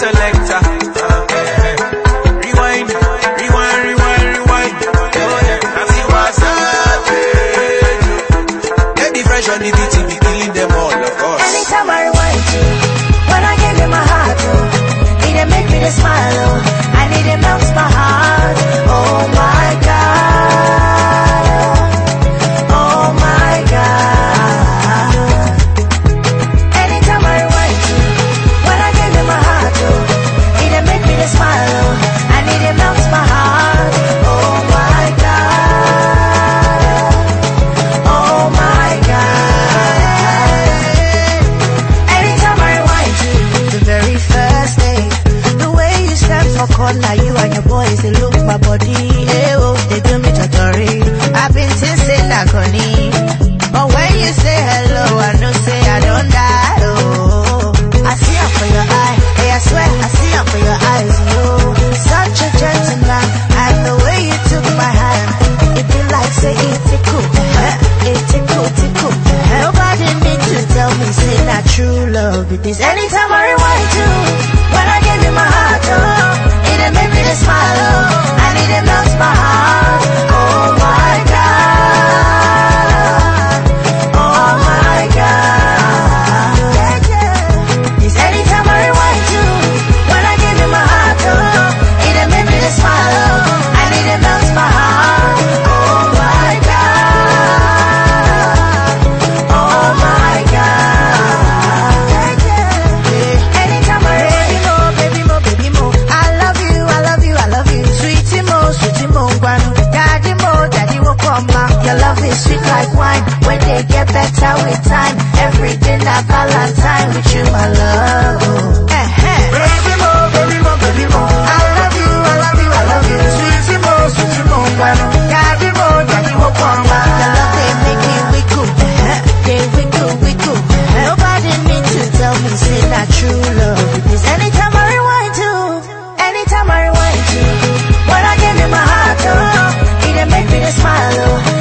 select no corner, you and your boys, they look my body. Hey, oh, they do me totori. I've been tasting agony. But when you say hello, I know say I don't die. Oh, I see up for your eye. Hey, I swear, I see up for your eyes. You, such a gentleman. And the way you took my hand, it be like say it a cool. Eh, it's a cool, it's cool. Eh. Nobody need to tell me, say not true love. It is anytime I rewind you satisfied. better with time. Every dinner Valentine with you, my love. Uh-huh. Baby more, baby more, baby more. I love you, I love you, I love you. Sweetie more, sweetie more, more, more, make me uh-huh. uh-huh. Nobody to tell me, say not true love. Anytime I rewind to, anytime I rewind to, when I give you my heart, oh, it make me smile. Oh.